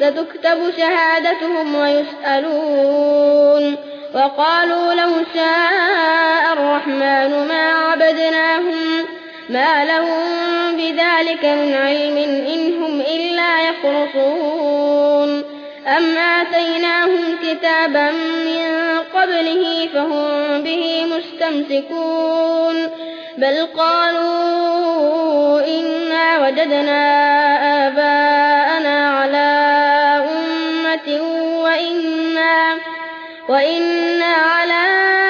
ستكتب شهادتهم ويسألون وقالوا لو شاء الرحمن ما عبدناهم ما لهم بذلك من علم إن هم إلا يخرصون أم آتيناهم كتابا من قبله فهم به مستمسكون بل قالوا إنا وجدنا آباءنا وإنا وإنا على